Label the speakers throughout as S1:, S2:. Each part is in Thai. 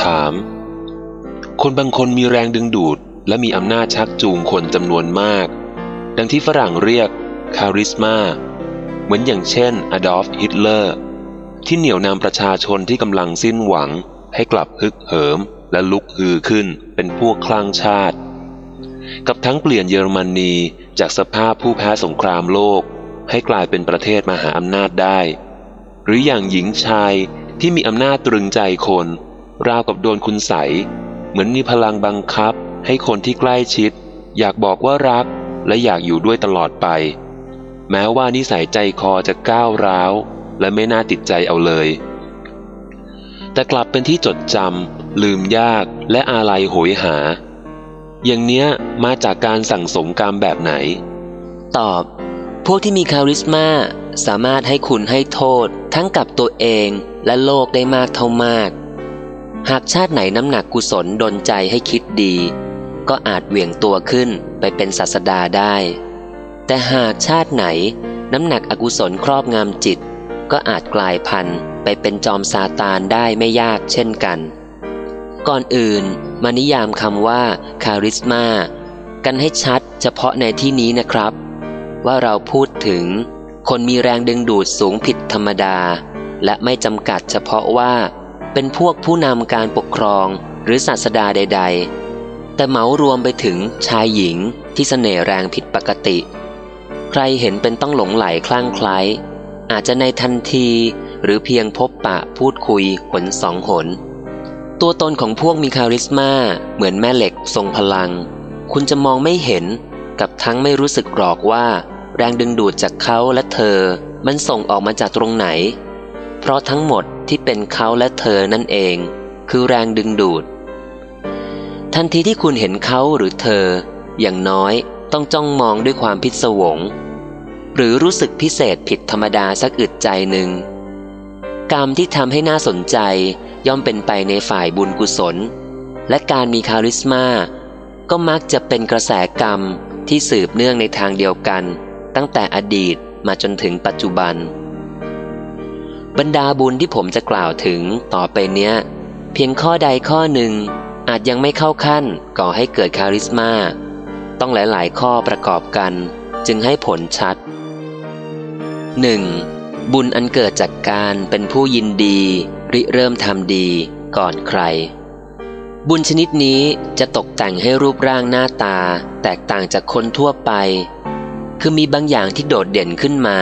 S1: ถาม คนบางคนมีแรงดึงดูด และมีอำนาจชักจูงคนจำนวนมาก ดังที่ฝรั่งเรียกคาริสมาเหมือนอย่างเช่นอดอล์ฟฮิตเลอร์ ที่เหนี่ยวนำประชาชนที่กำลังสิ้นหวัง ให้กลับฮึกเหิมและลุกฮือขึ้นเป็นพวกคลั่งชาติ กับทั้งเปลี่ยนเยอรมนีจากสภาพผู้แพ้สงครามโลก ให้กลายเป็นประเทศมหาอำนาจได้ หรืออย่างหญิงชายที่มีอำนาจตรึงใจคน ราวกับโดนคุณใส เหมือนมีพลังบังคับ ให้คนที่ใกล้ชิด อยากบอกว่ารักและอยากอยู่ด้วยตลอดไป แม้ว่านิสัยใจคอจะก้าวร้าว และไม่น่าติดใจเอาเลย แต่กลับเป็นที่จดจำลืมยากและอาลัยโหยหา อย่างเนี้ยมาจากการสั่งสมกรรมแบบไหน
S2: ตอบ พวกที่มีคาริสมาสามารถให้คุณให้โทษ ทั้งกับตัวเองและโลกได้มากเท่ามาก หากชาติไหนน้ำหนักกุศลดนใจให้คิดดี ก็อาจเหวี่ยงตัวขึ้นไปเป็นศาสดาได้ แต่หากชาติไหนน้ำหนักอกุศลครอบงำจิต ก็อาจกลายพันธุ์ไปเป็นจอมซาตานได้ไม่ยากเช่นกัน ก่อนอื่นมานิยามคำว่าคาริสมากันให้ชัดเฉพาะในที่นี้นะครับ ว่าเราพูดถึง คนมีแรงดึงดูดสูงผิดธรรมดา และไม่จำกัดเฉพาะว่า เป็นพวกผู้นำการปกครองหรือศาสดาใด ๆ แต่เหมารวมไปถึงชายหญิงที่เสน่ห์แรงผิดปกติ ใครเห็นเป็นต้องหลงไหลคลั่งไคล้อาจจะในทันทีหรือเพียงพบปะพูดคุยหนสองหน ตัวตนของพวกมีคาริสมาเหมือนแม่เหล็กทรงพลัง คุณจะมองไม่เห็น กับทั้งไม่รู้สึกหรอกว่า แรงดึงดูดจากเขาและเธอ มันส่งออกมาจากตรงไหน เพราะทั้งหมดที่เป็นเขาและเธอนั่นเอง คือแรงดึงดูด ทันทีที่คุณเห็นเขาหรือเธอ อย่างน้อยต้องจ้องมองด้วยความพิศวง หรือรู้สึกพิเศษผิดธรรมดาสักอึดใจหนึ่งกรรมที่ทำให้น่าสนใจย่อมเป็นไปในฝ่ายบุญกุศล และการมีคาริสมาก็มักจะเป็นกระแสกรรม ที่สืบเนื่องในทางเดียวกัน ตั้งแต่อดีตมาจนถึงปัจจุบัน บรรดาบุญที่ผมจะกล่าวถึงต่อไปเนี้ย เพียงข้อใดข้อหนึ่งอาจยังไม่เข้าขั้นก่อให้เกิดคาริสมาต้องหลาย ๆ ข้อประกอบกันจึงให้ผลชัด 1. บุญอันเกิดจากการเป็นผู้ยินดี ริเริ่มทำดีก่อนใคร บุญชนิดนี้จะตกแต่งให้รูปร่างหน้าตา แตกต่างจากคนทั่วไป คือมีบางอย่างที่โดดเด่นขึ้นมา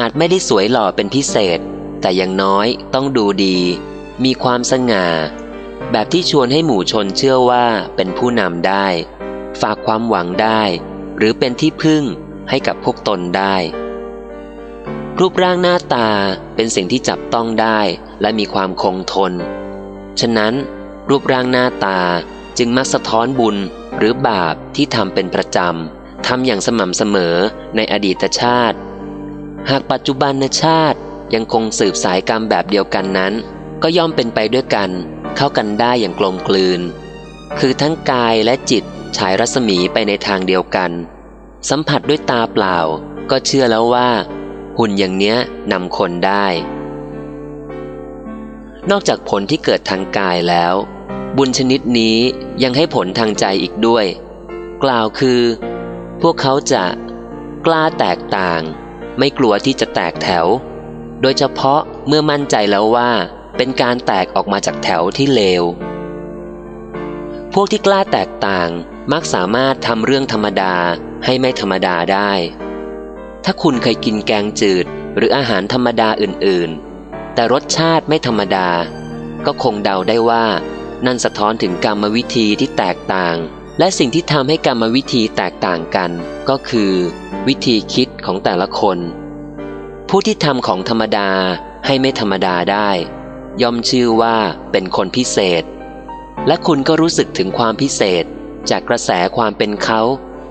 S2: อาจไม่ได้สวยหล่อเป็นพิเศษ แต่อย่างน้อยต้องดูดี มีความสง่า แบบที่ชวนให้หมู่ชนเชื่อว่าเป็นผู้นำได้ ฝากความหวังได้ หรือเป็นที่พึ่งให้กับพวกตนได้ รูปร่างหน้าตาเป็นสิ่งที่จับต้องได้และมีความคงทน ฉะนั้น รูปร่างหน้าตาจึงมักสะท้อนบุญหรือบาปที่ทำเป็นประจำทำอย่างสม่ำเสมอในอดีตชาติ หากปัจจุบันชาติยังคงสืบสายกรรมแบบเดียวกันนั้น ก็ย่อมเป็นไปด้วยกัน เข้ากันได้อย่างกลมกลืน คือทั้งกายและจิตฉายรัศมีไปในทางเดียวกัน สัมผัสด้วยตาเปล่า ก็เชื่อแล้วว่า หุ่นอย่างเนี้ยนำคนได้ นอกจากผลที่เกิดทางกายแล้ว บุญชนิดนี้ยังให้ผลทางใจอีกด้วย กล่าวคือ พวกเขาจะกล้าแตกต่าง ไม่กลัวที่จะแตกแถว โดยเฉพาะเมื่อมั่นใจแล้วว่าเป็นการแตกออกมาจากแถวที่เลว พวกที่กล้าแตกต่างมักสามารถทำเรื่องธรรมดาให้ไม่ธรรมดาได้ ถ้าคุณเคยกินแกงจืดหรืออาหารธรรมดาอื่นๆ แต่รสชาติไม่ธรรมดา ก็คงเดาได้ว่า นั่นสะท้อนถึงกรรมวิธีที่แตกต่าง และสิ่งที่ทำให้กรรมวิธีแตกต่างกัน ก็คือ วิธีคิดของแต่ละคน ผู้ที่ทำของธรรมดาให้ไม่ธรรมดาได้ ย่อมชื่อว่าเป็นคนพิเศษ และคุณก็รู้สึกถึงความพิเศษ จากกระแสความเป็นเขา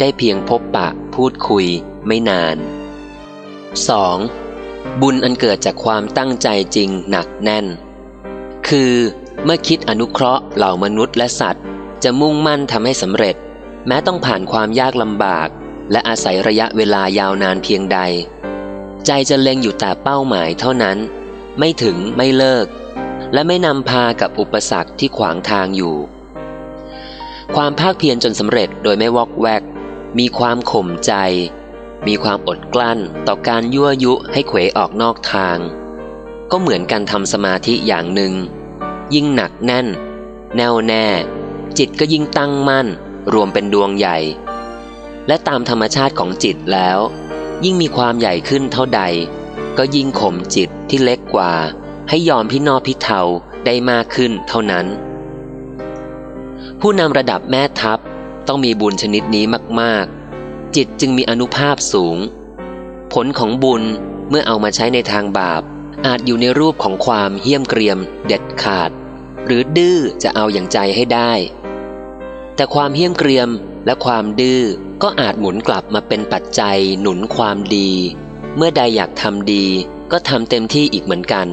S2: ได้เพียงพบปะพูดคุยไม่นาน 2. บุญอันเกิดจากความตั้งใจจริงหนักแน่น คือ เมื่อคิดอนุเคราะห์เหล่ามนุษย์และสัตว์ จะมุ่งมั่นทำให้สำเร็จ แม้ต้องผ่านความยากลำบาก และอาศัยระยะเวลายาวนานเพียงใด ใจจะเล็งอยู่แต่เป้าหมายเท่านั้น ไม่ถึงไม่เลิก และไม่นำพากับอุปสรรคที่ขวางทางอยู่ ความภาคเพียรจนสำเร็จโดยไม่วอกแวก มีความข่มใจ มีความอดกลั้นต่อการยั่วยุให้เขวออกนอกทาง ก็เหมือนการทำสมาธิอย่างหนึ่ง ยิ่งหนักแน่น แน่วแน่ จิตก็ยิ่งตั้งมั่น รวมเป็นดวงใหญ่ และตามธรรมชาติของจิตแล้ว ยิ่งมีความใหญ่ขึ้นเท่าใด ก็ยิ่งข่มจิตที่เล็กกว่า ให้ยอมพินอพิเทาได้มากขึ้นเท่านั้น ผู้นำระดับแม่ทัพต้องมีบุญชนิดนี้มาก ๆ จิตจึงมีอนุภาพสูง ผลของบุญเมื่อเอามาใช้ในทางบาปอาจอยู่ในรูปของความเหี้ยมเกรียม เด็ดขาด หรือดื้อจะเอาอย่างใจให้ได้ แต่ความเหี้ยมเกรียมและความดื้อก็อาจหมุนกลับมาเป็นปัจจัยหนุนความดี เมื่อใดอยากทำดีก็ทำเต็มที่อีกเหมือนกัน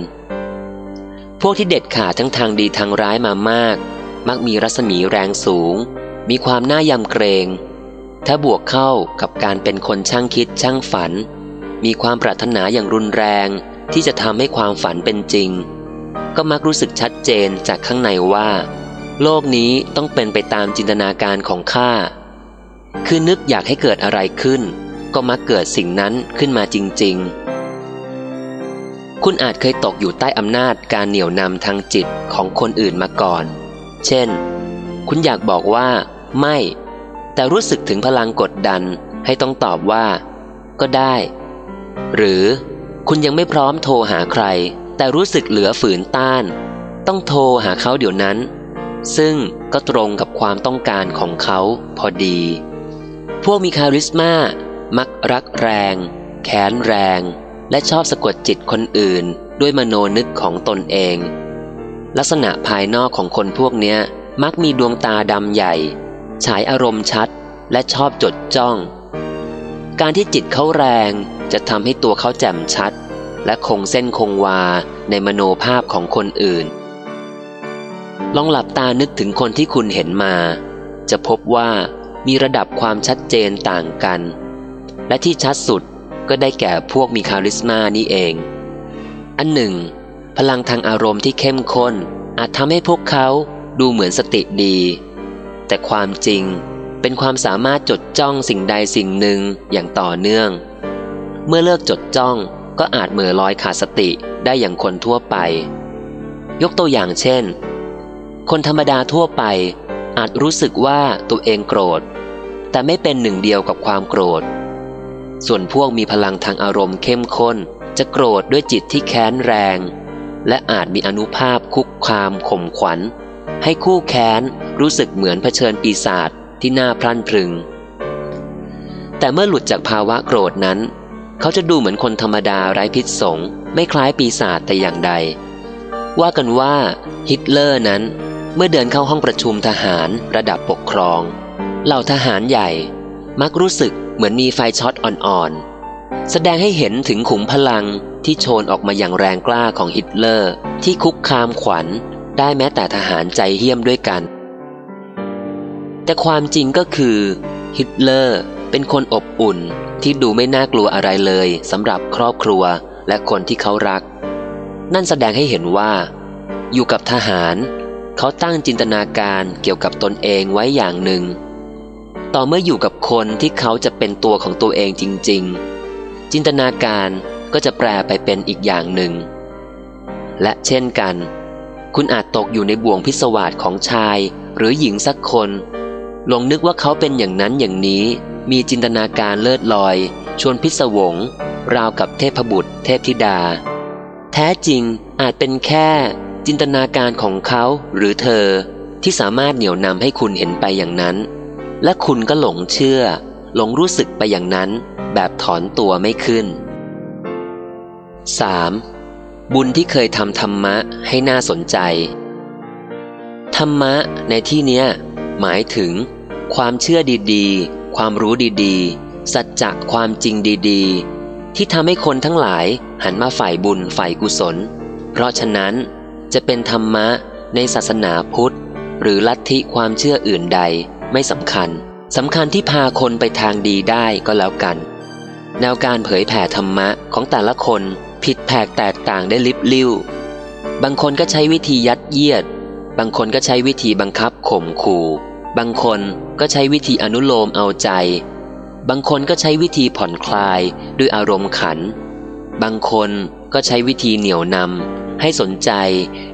S2: พวกที่เด็ดขาดทั้งทางดีทางร้ายมามาก มักมีรัศมีแรงสูง มีความน่ายำเกรง ถ้าบวกเข้ากับการเป็นคนช่างคิดช่างฝัน มีความปรารถนาอย่างรุนแรงที่จะทำให้ความฝันเป็นจริง ก็มักรู้สึกชัดเจนจากข้างในว่า โลกนี้ต้องเป็นไปตามจินตนาการของข้า คือนึกอยากให้เกิดอะไรขึ้น ก็มักเกิดสิ่งนั้นขึ้นมาจริง ๆ คุณอาจเคยตกอยู่ใต้อำนาจการเหนี่ยวนำทางจิตของคนอื่นมาก่อน เช่น คุณอยากบอกว่า ไม่ แต่รู้สึกถึงพลังกดดันให้ต้องตอบว่า ก็ได้ หรือคุณยังไม่พร้อมโทรหาใคร แต่รู้สึกเหลือฝืนต้าน ต้องโทรหาเขาเดี๋ยวนั้น ซึ่งก็ตรงกับความต้องการของเขาพอดี พวกมีคาริสมามักรักแรง แค้นแรง และชอบสะกดจิตคนอื่น ด้วยมโนนึกของตนเอง ลักษณะภายนอกของคนพวกเนี้ยมักมีดวงตาดำใหญ่ ฉายอารมณ์ชัดและชอบจดจ้อง การที่จิตเขาแรงจะทำให้ตัวเขาแจ่มชัด และคงเส้นคงวาในมโนภาพของคนอื่น ลองหลับตานึกถึงคนที่คุณเห็นมา จะพบว่ามีระดับความชัดเจนต่างกัน และที่ชัดสุดก็ได้แก่พวกมีคาริสมานี่เอง อันหนึ่ง พลังทางอารมณ์ที่เข้มข้นอาจทำให้พวกเขาดูเหมือนสติดี แต่ความจริงเป็นความสามารถจดจ้องสิ่งใดสิ่งหนึ่งอย่างต่อเนื่อง เมื่อเลิกจดจ้อง ก็อาจเหม่อลอยขาดสติได้อย่างคนทั่วไป ยกตัวอย่างเช่น คนธรรมดาทั่วไป อาจรู้สึกว่าตัวเองโกรธ แต่ไม่เป็นหนึ่งเดียวกับความโกรธ ส่วนพวกมีพลังทางอารมณ์เข้มข้น จะโกรธด้วยจิตที่แค้นแรง และอาจมีอนุภาพคุกคามข่มขวัญ ให้คู่แค้นรู้สึกเหมือนเผชิญปีศาจที่น่าพลันพรึง แต่เมื่อหลุดจากภาวะโกรธนั้น เขาจะดูเหมือนคนธรรมดาไร้พิษสง ไม่คล้ายปีศาจแต่อย่างใด ว่ากันว่าฮิตเลอร์นั้น เมื่อเดินเข้าห้องประชุมทหารระดับปกครอง เหล่าทหารใหญ่ มักรู้สึกเหมือนมีไฟช็อตอ่อนๆ แสดงให้เห็นถึงขุมพลังที่โชนออกมาอย่างแรงกล้าของฮิตเลอร์ ที่คุกคามขวัญ ได้แม้แต่ทหารใจเหี้ยมด้วยกัน แต่ความจริงก็คือฮิตเลอร์ เป็นคนอบอุ่นที่ดูไม่น่ากลัวอะไรเลยสำหรับครอบครัวและคนที่เขารัก นั่นแสดงให้เห็นว่า อยู่กับทหาร เขาตั้งจินตนาการเกี่ยวกับตนเองไว้อย่างหนึ่ง ต่อเมื่ออยู่กับคนที่เขาจะเป็นตัวของตัวเองจริง ๆ จินตนาการก็จะแปลไปเป็นอีกอย่างหนึ่ง และเช่นกัน คุณอาจตกอยู่ในบ่วงพิศวาสของชายหรือหญิงสักคน ลงนึกว่าเขาเป็นอย่างนั้นอย่างนี้ มีจินตนาการเลิศลอย ชวนพิศวง ราวกับเทพบุตร เทพธิดา แท้จริงอาจเป็นแค่ จินตนาการของเขาหรือเธอ ที่สามารถเหนี่ยวนำให้คุณเห็นไปอย่างนั้น และคุณก็หลงเชื่อ หลงรู้สึกไปอย่างนั้น แบบถอนตัวไม่ขึ้น 3. บุญที่เคยทำธรรมะให้น่าสนใจ ธรรมะในที่เนี้ยหมายถึง ความเชื่อดีๆ ความรู้ดีๆ สัจจะความจริงดีๆ ที่ทำให้คนทั้งหลายหันมาฝ่ายบุญฝ่ายกุศล เพราะฉะนั้นจะเป็นธรรมะในศาสนาพุทธ หรือลัทธิความเชื่ออื่นใดไม่สำคัญสำคัญที่พาคนไปทางดีได้ก็แล้วกัน แนวการเผยแผ่ธรรมะของแต่ละคนผิดแผกแตกต่างได้ลิบลิ่วบางคนก็ใช้วิธียัดเยียด บางคนก็ใช้วิธีบังคับข่มขู่ บางคนก็ใช้วิธีอนุโลมเอาใจ บางคนก็ใช้วิธีผ่อนคลายด้วยอารมณ์ขัน บางคนก็ใช้วิธีเหนี่ยวนำให้สนใจ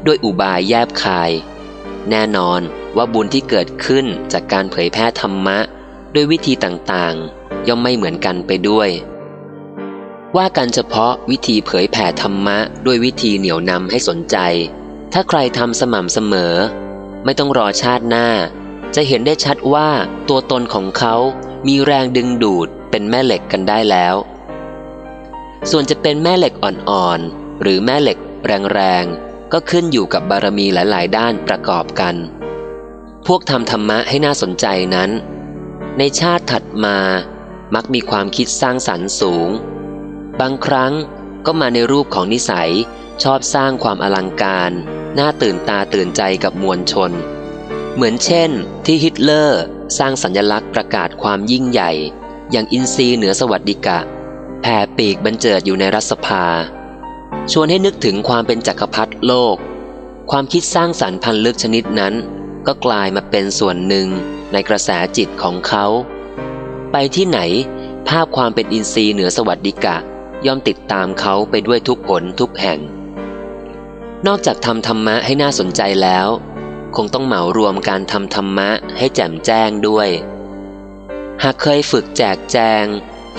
S2: ด้วยอุบายแยบคาย แน่นอนว่าบุญที่เกิดขึ้นจากการเผยแพร่ธรรมะ ด้วยวิธีต่างๆ ย่อมไม่เหมือนกันไปด้วย ว่ากันเฉพาะวิธีเผยแผ่ธรรมะ ด้วยวิธีเหนี่ยวนำให้สนใจ ถ้าใครทำสม่ำเสมอ ไม่ต้องรอชาติหน้า จะเห็นได้ชัดว่าตัวตนของเขามีแรงดึงดูดเป็นแม่เหล็กกันได้แล้ว ส่วนจะเป็นแม่เหล็กอ่อนๆ หรือแม่เหล็กแรงๆ ก็ขึ้นอยู่กับบารมีหลายๆ ด้านประกอบกัน พวกทำธรรมะให้น่าสนใจนั้น ในชาติถัดมามักมีความคิดสร้างสรรค์สูง บางครั้งก็มาในรูปของนิสัยชอบสร้างความอลังการ น่าตื่นตาตื่นใจกับมวลชน เหมือนเช่น ที่ฮิตเลอร์สร้างสัญลักษณ์ประกาศความยิ่งใหญ่ อย่างอินทรีเหนือสวัสดิกะ แผ่ปีกบรรเจิดอยู่ในรัฐสภา ชวนให้นึกถึงความเป็นจักรพรรดิโลก ความคิดสร้างสรรค์พันลึกชนิดนั้น ก็กลายมาเป็นส่วนหนึ่งในกระแสจิตของเขา ไปที่ไหน ภาพความเป็นอินทรีย์เหนือสวัสดิกะย่อมติดตามเขาไปด้วยทุกผลทุกแห่ง นอกจากทำธรรมะให้น่าสนใจแล้ว คงต้องเหมารวมการทำธรรมะให้แจ่มแจ้งด้วย หากเคยฝึกแจกแจง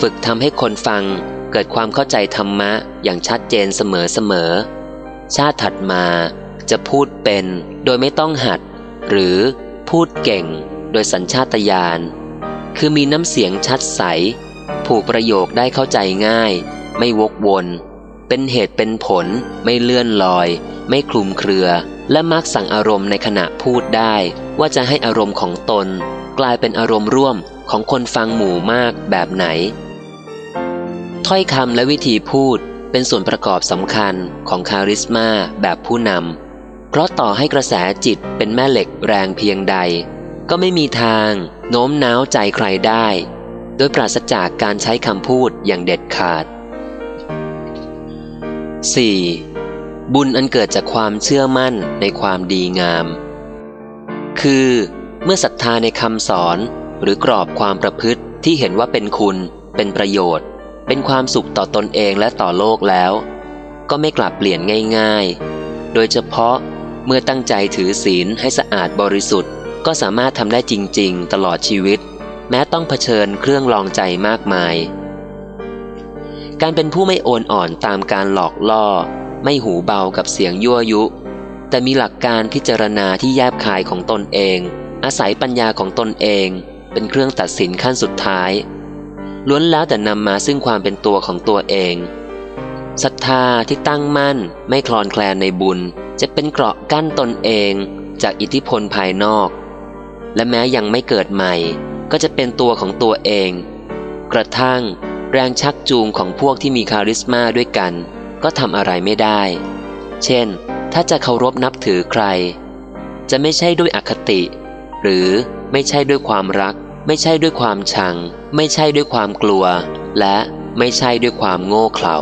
S2: ฝึกทำให้คนฟังเกิดความเข้าใจธรรมะอย่างชัดเจนเสมอๆชาติถัดมาจะพูดเป็นโดยไม่ต้องหัด หรือพูดเก่งโดยสัญชาตญาณคือมีน้ำเสียงชัดใส ผูกประโยคได้เข้าใจง่าย ไม่วกวน เป็นเหตุเป็นผล ไม่เลื่อนลอย ไม่คลุมเครือ และมักสั่งอารมณ์ในขณะพูดได้ ว่าจะให้อารมณ์ของตน กลายเป็นอารมณ์ร่วมของคนฟังหมู่มากแบบไหน ถ้อยคำและวิธีพูดเป็นส่วนประกอบสำคัญของคาริสมาแบบผู้นำเพราะต่อให้กระแสจิตเป็นแม่เหล็กแรงเพียงใด ก็ไม่มีทางโน้มน้าวใจใครได้ โดยปราศจากการใช้คำพูดอย่างเด็ดขาด 4. บุญอันเกิดจากความเชื่อมั่นในความดีงาม คือเมื่อศรัทธาในคำสอนหรือกรอบความประพฤติที่เห็นว่าเป็นคุณ เป็นประโยชน์ เป็นความสุขต่อตนเองและต่อโลกแล้ว ก็ไม่กลับเปลี่ยนง่าย ๆ โดยเฉพาะเมื่อตั้งใจถือศีลให้สะอาดบริสุทธิ์ ก็สามารถทำได้จริง ๆ ตลอดชีวิต แม้ต้องเผชิญเครื่องลองใจมากมาย การเป็นผู้ไม่โอนอ่อนตามการหลอกล่อ ไม่หูเบากับเสียงยั่วยุ แต่มีหลักการพิจารณาที่แยบคายของตนเอง อาศัยปัญญาของตนเอง เป็นเครื่องตัดสินขั้นสุดท้าย ล้วนแล้วแต่นำมาซึ่งความเป็นตัวของตัวเองศรัทธาที่ตั้งมั่นไม่คลอนแคลนในบุญ จะเป็นเกราะกั้นตนเองจากอิทธิพลภายนอก และแม้ยังไม่เกิดใหม่ ก็จะเป็นตัวของตัวเอง กระทั่งแรงชักจูงของพวกที่มีคาริสมาด้วยกัน ก็ทำอะไรไม่ได้ เช่น ถ้าจะเคารพนับถือใคร จะไม่ใช่ด้วยอคติ หรือไม่ใช่ด้วยความรัก ไม่ใช่ด้วยความชัง ไม่ใช่ด้วยความกลัว และไม่ใช่ด้วยความโง่เขลา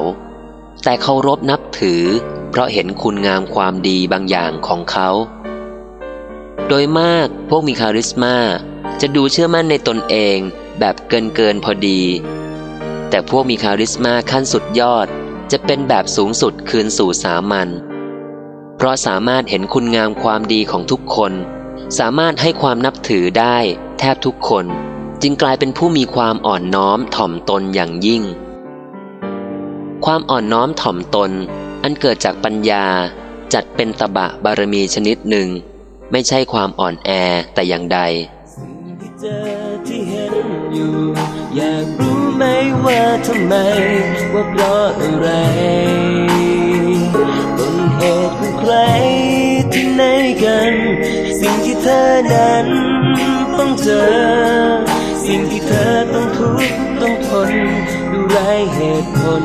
S2: แต่เคารพนับถือ เพราะเห็นคุณงามความดีบางอย่างของเขา โดยมากพวกมีคาริสมาจะดูเชื่อมั่นในตนเองแบบเกินเกินพอดี แต่พวกมีคาริสมาขั้นสุดยอด จะเป็นแบบสูงสุดคืนสู่สามัญเพราะสามารถเห็นคุณงามความดีของทุกคน สามารถให้ความนับถือได้ แทบทุกคน จึงกลายเป็นผู้มีความอ่อนน้อมถ่อมตนอย่างยิ่ง ความอ่อนน้อมถ่อมตน อันเกิดจากปัญญาจัดเป็นตบะบารมีชนิดหนึ่ง ไม่ใช่ความอ่อนแอแต่อย่างใด
S3: สิ่งที่เจอที่เห็นอยู่ อยากรู้ไหมว่าทำไม ว่าเพราะอะไรต้นเหตุของใครที่ไหนกัน สิ่งที่เธอนั้นต้องเจอ สิ่งที่เธอต้องทุกข์ต้องทนดูไรเหตุผล